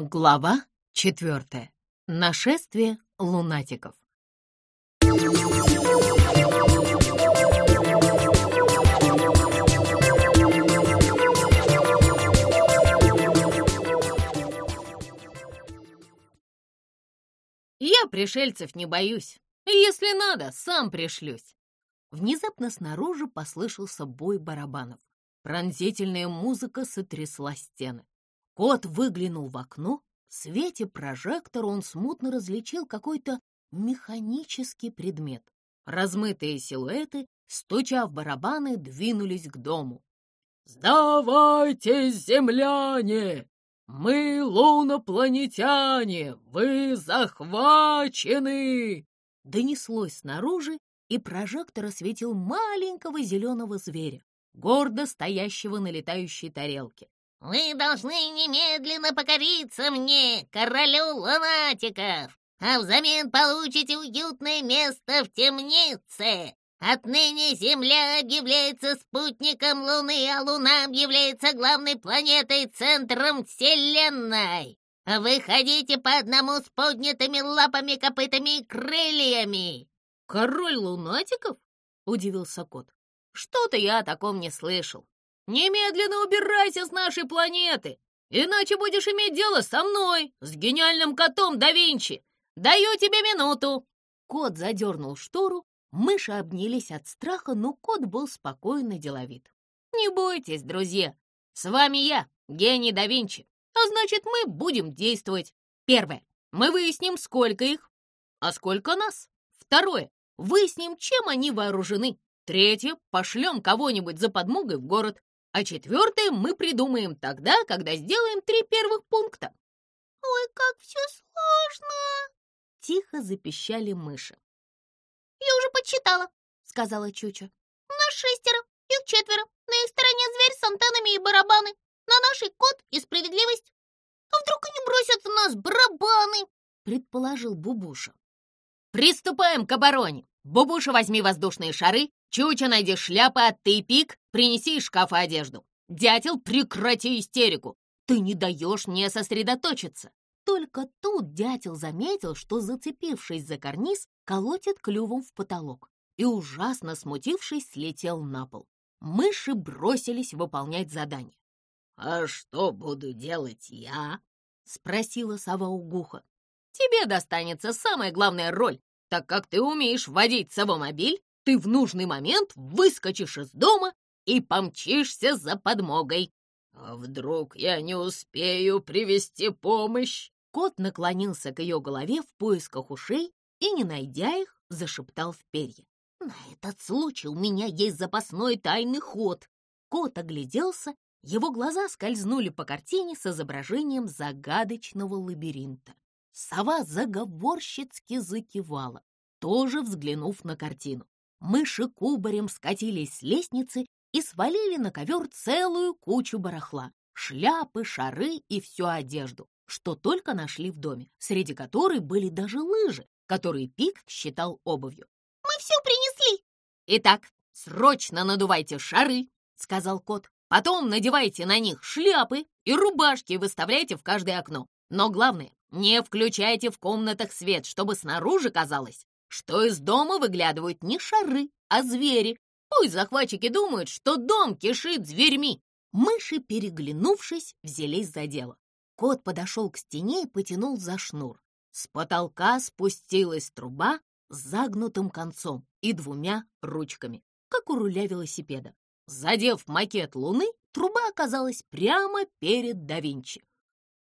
Глава четвертая. Нашествие лунатиков. Я пришельцев не боюсь. Если надо, сам пришлюсь. Внезапно снаружи послышался бой барабанов. Пронзительная музыка сотрясла стены. Кот выглянул в окно. В свете прожектора он смутно различил какой-то механический предмет. Размытые силуэты, стуча в барабаны, двинулись к дому. «Сдавайтесь, земляне! Мы лунопланетяне! Вы захвачены!» Донеслось снаружи, и прожектор осветил маленького зеленого зверя, гордо стоящего на летающей тарелке. «Вы должны немедленно покориться мне, королю лунатиков, а взамен получите уютное место в темнице. Отныне Земля объявляется спутником Луны, а Луна объявляется главной планетой, центром Вселенной. Выходите по одному с поднятыми лапами, копытами и крыльями!» «Король лунатиков?» — удивился кот. «Что-то я о таком не слышал. Немедленно убирайся с нашей планеты, иначе будешь иметь дело со мной, с гениальным котом да Винчи. Даю тебе минуту!» Кот задернул штору, мыши обнялись от страха, но кот был спокойно деловит. «Не бойтесь, друзья, с вами я, гений да Винчи, а значит, мы будем действовать. Первое. Мы выясним, сколько их, а сколько нас. Второе. Выясним, чем они вооружены. Третье. Пошлем кого-нибудь за подмогой в город. А четвертое мы придумаем тогда, когда сделаем три первых пункта. «Ой, как все сложно!» — тихо запищали мыши. «Я уже подсчитала», — сказала Чуча. «Нас шестеро, их четверо. На их стороне зверь с антеннами и барабаны. На нашей кот и справедливость. А вдруг они бросят в нас барабаны?» — предположил Бубуша. «Приступаем к обороне. Бубуша, возьми воздушные шары, Чуча, найди шляпы, а ты, Пик, принеси из шкафа одежду. Дятел, прекрати истерику. Ты не даешь мне сосредоточиться. Только тут дятел заметил, что, зацепившись за карниз, колотит клювом в потолок и, ужасно смутившись, слетел на пол. Мыши бросились выполнять задание. «А что буду делать я?» — спросила сова у Гуха. «Тебе достанется самая главная роль, так как ты умеешь водить совомобиль ты в нужный момент выскочишь из дома и помчишься за подмогой. А вдруг я не успею привести помощь? Кот наклонился к ее голове в поисках ушей и, не найдя их, зашептал в перья. «На этот случай у меня есть запасной тайный ход». Кот огляделся, его глаза скользнули по картине с изображением загадочного лабиринта. Сова заговорщицки закивала, тоже взглянув на картину. Мыши кубарем скатились с лестницы и свалили на ковер целую кучу барахла, шляпы, шары и всю одежду, что только нашли в доме, среди которой были даже лыжи, которые Пик считал обувью. «Мы все принесли!» «Итак, срочно надувайте шары!» — сказал кот. «Потом надевайте на них шляпы и рубашки выставляйте в каждое окно. Но главное, не включайте в комнатах свет, чтобы снаружи казалось, что из дома выглядывают не шары, а звери. Пусть захватчики думают, что дом кишит зверьми. Мыши, переглянувшись, взялись за дело. Кот подошел к стене и потянул за шнур. С потолка спустилась труба с загнутым концом и двумя ручками, как у руля велосипеда. Задев макет луны, труба оказалась прямо перед да Винчи.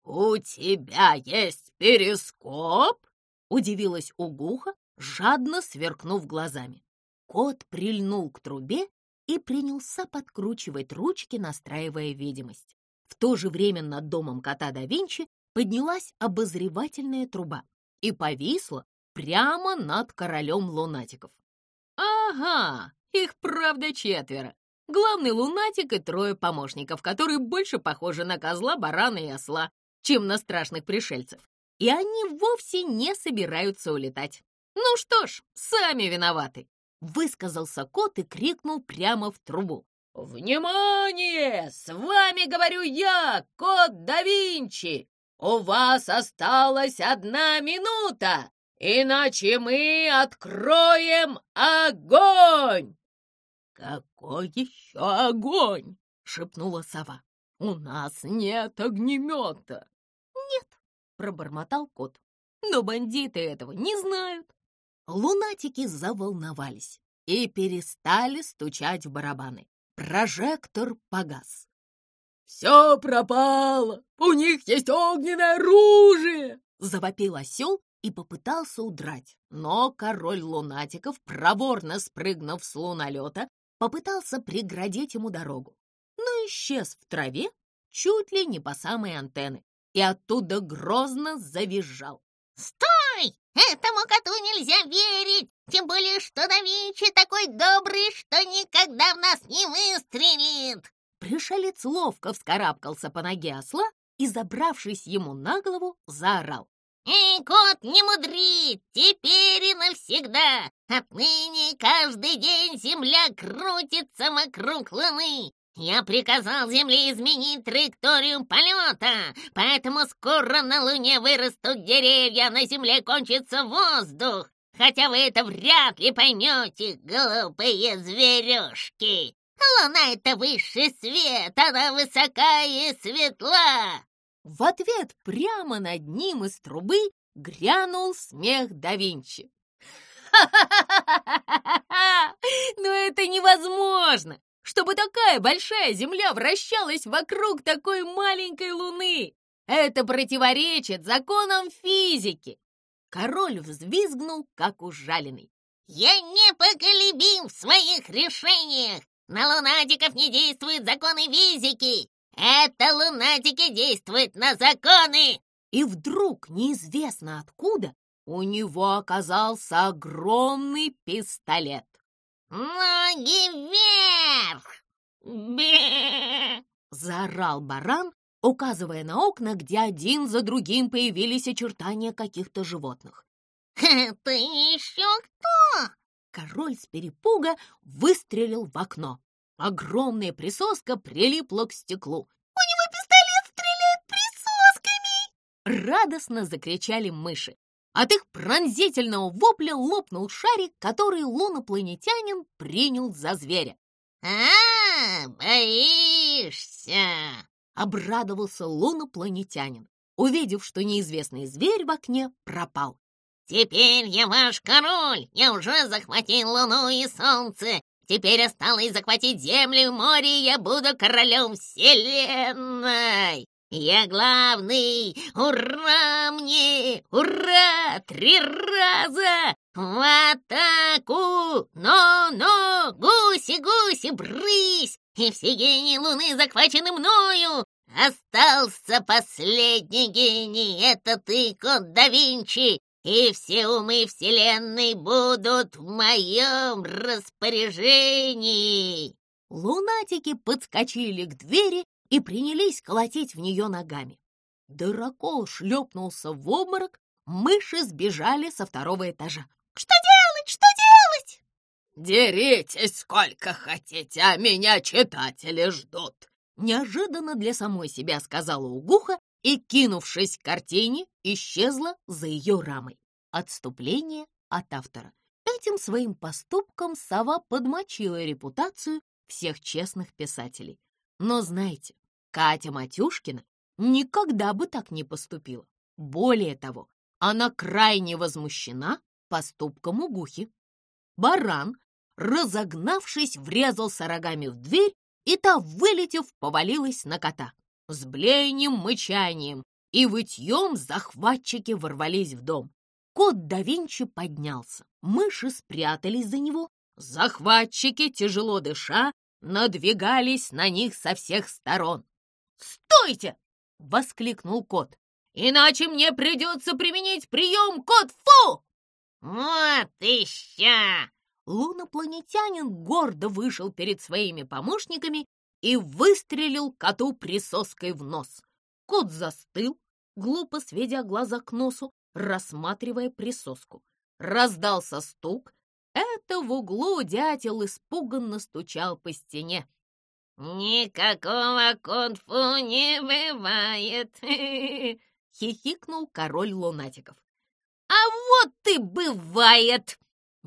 «У тебя есть перископ?» — удивилась Угуха, жадно сверкнув глазами. Кот прильнул к трубе и принялся подкручивать ручки, настраивая видимость. В то же время над домом кота да Винчи поднялась обозревательная труба и повисла прямо над королем лунатиков. Ага, их правда четверо. Главный лунатик и трое помощников, которые больше похожи на козла, барана и осла, чем на страшных пришельцев. И они вовсе не собираются улетать. «Ну что ж, сами виноваты!» — высказался кот и крикнул прямо в трубу. «Внимание! С вами говорю я, кот да Винчи! у вас осталась одна минута, иначе мы откроем огонь!» «Какой еще огонь?» — шепнула сова. «У нас нет огнемета!» «Нет!» — пробормотал кот. «Но бандиты этого не знают!» Лунатики заволновались и перестали стучать в барабаны. Прожектор погас. «Все пропало! У них есть огненное оружие!» — завопил осел и попытался удрать. Но король лунатиков, проворно спрыгнув с лунолета, попытался преградить ему дорогу, но исчез в траве чуть ли не по самой антенны и оттуда грозно завизжал. «Стой! Этому коту нельзя верить! Тем более, что да такой добрый, что никогда в нас не выстрелит!» Пришелец ловко вскарабкался по ноге осла и, забравшись ему на голову, заорал. «Эй, кот, не мудри! Теперь и навсегда! Отныне каждый день земля крутится вокруг луны! Я приказал Земле изменить траекторию полета, поэтому скоро на Луне вырастут деревья, на Земле кончится воздух. Хотя вы это вряд ли поймете, глупые зверюшки. Луна — это высший свет, она высока и светла. В ответ прямо над ним из трубы грянул смех да Винчи. «Ха-ха-ха! Но это невозможно! Чтобы такая большая Земля вращалась вокруг такой маленькой Луны! Это противоречит законам физики!» Король взвизгнул, как ужаленный. «Я непоколебим в своих решениях! На лунатиков не действуют законы физики! Это лунатики действуют на законы!» И вдруг, неизвестно откуда, у него оказался огромный пистолет. «Ноги вверх!» Заорал баран, указывая на окна, где один за другим появились очертания каких-то животных. «Это еще кто?» Король с перепуга выстрелил в окно. Огромная присоска прилипла к стеклу. «У него пистолет стреляет присосками!» Радостно закричали мыши. От их пронзительного вопля лопнул шарик, который лунопланетянин принял за зверя. «А, обрадовался лунопланетянин, увидев, что неизвестный зверь в окне пропал. «Теперь я ваш король! Я уже захватил Луну и Солнце! Теперь осталось захватить землю и море, и я буду королем вселенной! Я главный! Ура мне! Ура! Три раза! В атаку! Но-но! Гуси-гуси, брысь! И все гении Луны захвачены мною! Остался последний гений! Это ты, кот да Винчи! и все умы Вселенной будут в моем распоряжении!» Лунатики подскочили к двери и принялись колотить в нее ногами. Дракол шлепнулся в обморок, мыши сбежали со второго этажа. «Что делать? Что делать?» «Деритесь сколько хотите, а меня читатели ждут!» Неожиданно для самой себя сказала Угуха и, кинувшись к картине, исчезла за ее рамой. Отступление от автора. Этим своим поступком сова подмочила репутацию всех честных писателей. Но знаете, Катя Матюшкина никогда бы так не поступила. Более того, она крайне возмущена поступком Угухи. Баран, разогнавшись, врезался рогами в дверь, и та, вылетев, повалилась на кота. С блеянием, мычанием и вытьем захватчики ворвались в дом. Кот да Винчи поднялся, мыши спрятались за него, захватчики, тяжело дыша, надвигались на них со всех сторон. «Стойте!» — воскликнул кот. «Иначе мне придется применить прием кот-фу!» «Вот еще!» Лунопланетянин гордо вышел перед своими помощниками и выстрелил коту присоской в нос. Кот застыл, глупо сведя глаза к носу, рассматривая присоску. Раздался стук. Это в углу дятел испуганно стучал по стене. «Никакого кунг-фу не бывает! — хихикнул король лунатиков. «А вот ты бывает!»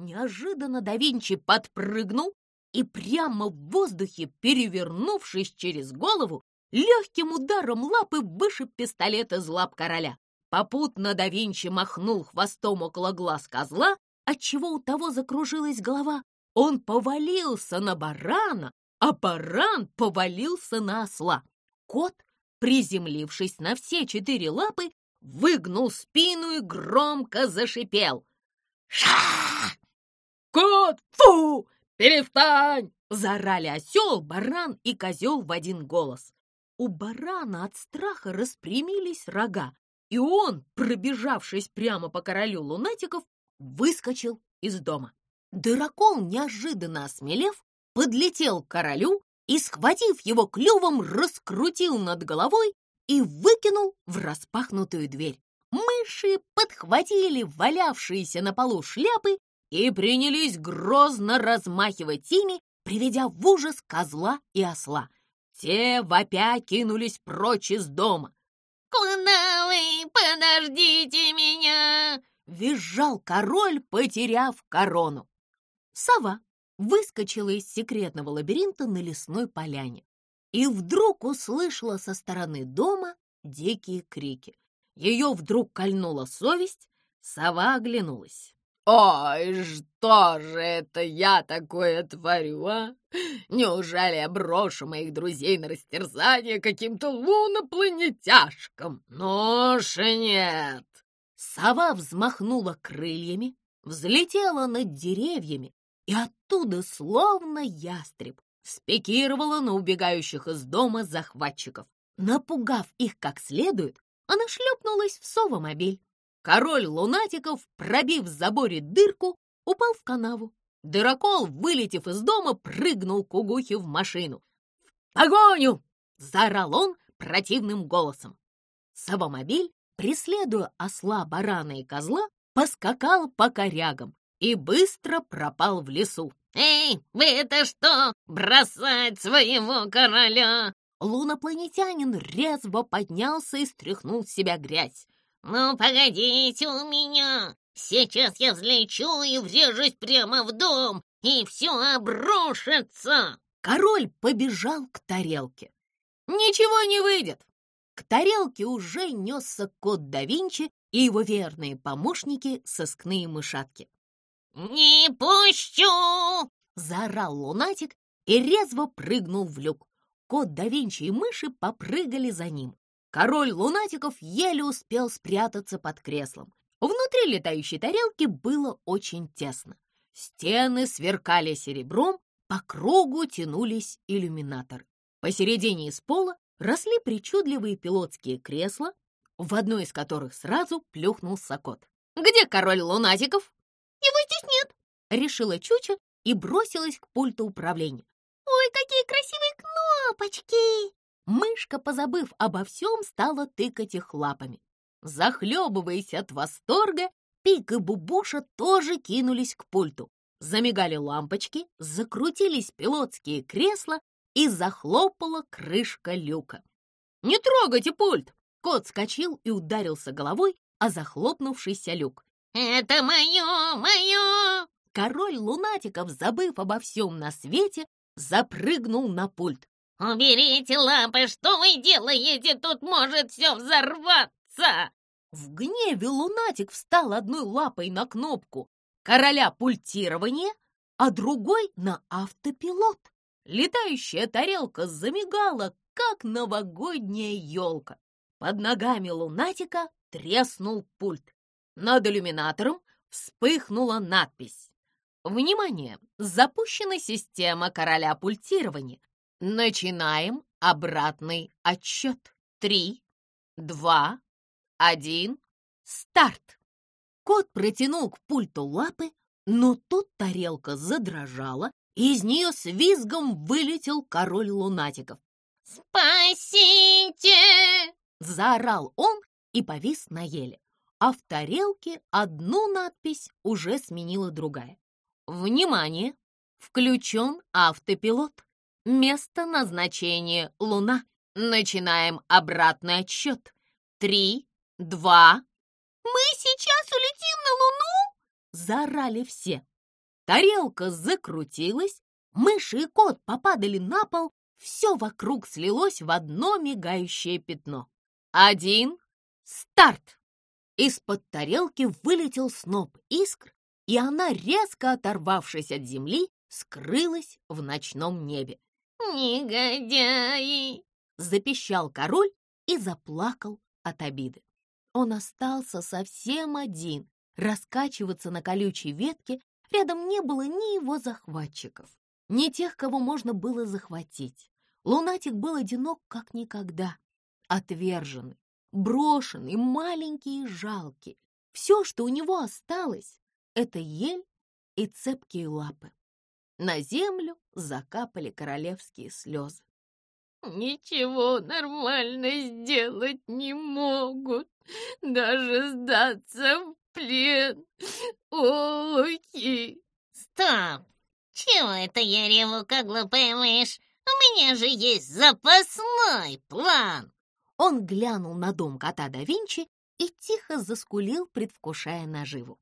Неожиданно да Винчи подпрыгнул и прямо в воздухе, перевернувшись через голову, легким ударом лапы вышиб пистолет из лап короля. Попутно да Винчи махнул хвостом около глаз козла, отчего у того закружилась голова. Он повалился на барана, а баран повалился на осла. Кот, приземлившись на все четыре лапы, выгнул спину и громко зашипел. «Ша!» «Кот, фу! Перестань!» — заорали осел, баран и козел в один голос. У барана от страха распрямились рога, и он, пробежавшись прямо по королю лунатиков, выскочил из дома. Дракон, неожиданно осмелев, подлетел к королю и, схватив его клювом, раскрутил над головой и выкинул в распахнутую дверь. Мыши подхватили валявшиеся на полу шляпы и принялись грозно размахивать ими, приведя в ужас козла и осла. Те вопя кинулись прочь из дома. «Куда вы? Подождите меня!» — визжал король, потеряв корону. Сова выскочила из секретного лабиринта на лесной поляне и вдруг услышала со стороны дома дикие крики. Ее вдруг кольнула совесть, сова оглянулась. «Ой, что же это я такое творю, а? Неужели я брошу моих друзей на растерзание каким-то лунопланетяшкам? Ну уж нет!» Сова взмахнула крыльями, взлетела над деревьями и оттуда, словно ястреб, спикировала на убегающих из дома захватчиков. Напугав их как следует, она шлепнулась в совомобиль. Король лунатиков, пробив в заборе дырку, упал в канаву. Дырокол, вылетев из дома, прыгнул к Угухе в машину. «В погоню!» — заорал он противным голосом. Совомобиль, преследуя осла, барана и козла, поскакал по корягам и быстро пропал в лесу. «Эй, вы это что, бросать своего короля?» Лунопланетянин резво поднялся и стряхнул с себя грязь. «Ну, погодите у меня! Сейчас я взлечу и врежусь прямо в дом, и все обрушится!» Король побежал к тарелке. «Ничего не выйдет!» К тарелке уже несся кот да Винчи и его верные помощники сыскные мышатки. «Не пущу!» — заорал лунатик и резво прыгнул в люк. Кот да Винчи и мыши попрыгали за ним. Король лунатиков еле успел спрятаться под креслом. Внутри летающей тарелки было очень тесно. Стены сверкали серебром, по кругу тянулись иллюминаторы. Посередине из пола росли причудливые пилотские кресла, в одно из которых сразу плюхнулся кот. «Где король лунатиков?» «Его здесь нет», — решила Чуча и бросилась к пульту управления. «Ой, какие красивые кнопочки!» Мышка, позабыв обо всем, стала тыкать их лапами. Захлебываясь от восторга, Пик и Бубуша тоже кинулись к пульту. Замигали лампочки, закрутились пилотские кресла и захлопала крышка люка. «Не трогайте пульт!» Кот скочил и ударился головой о захлопнувшийся люк. «Это мое, мое!» Король лунатиков, забыв обо всем на свете, запрыгнул на пульт. «Уберите лапы, что вы делаете? Тут может все взорваться!» В гневе лунатик встал одной лапой на кнопку короля пультирования, а другой на автопилот. Летающая тарелка замигала, как новогодняя елка. Под ногами лунатика треснул пульт. Над иллюминатором вспыхнула надпись. Внимание! Запущена система короля пультирования. Начинаем обратный отсчет. Три, два, один, старт. Кот протянул к пульту лапы, но тут тарелка задрожала, и из нее с визгом вылетел король лунатиков. «Спасите!» — заорал он и повис на еле, а в тарелке одну надпись уже сменила другая. «Внимание! Включен автопилот!» Место назначения — Луна. Начинаем обратный отсчет. Три, два. Мы сейчас улетим на Луну? Заорали все. Тарелка закрутилась, мыши и кот попадали на пол, все вокруг слилось в одно мигающее пятно. Один. Старт! Из-под тарелки вылетел сноп искр, и она, резко оторвавшись от земли, скрылась в ночном небе. «Негодяи!» — запищал король и заплакал от обиды. Он остался совсем один. Раскачиваться на колючей ветке рядом не было ни его захватчиков, ни тех, кого можно было захватить. Лунатик был одинок как никогда, отверженный, брошенный, маленький и жалкий. Все, что у него осталось, это ель и цепкие лапы. На землю закапали королевские слезы. Ничего нормально сделать не могут, даже сдаться в плен. Олухи! Стоп! Чего это я реву, как глупая мышь? У меня же есть запасной план!» Он глянул на дом кота да Винчи и тихо заскулил, предвкушая наживу.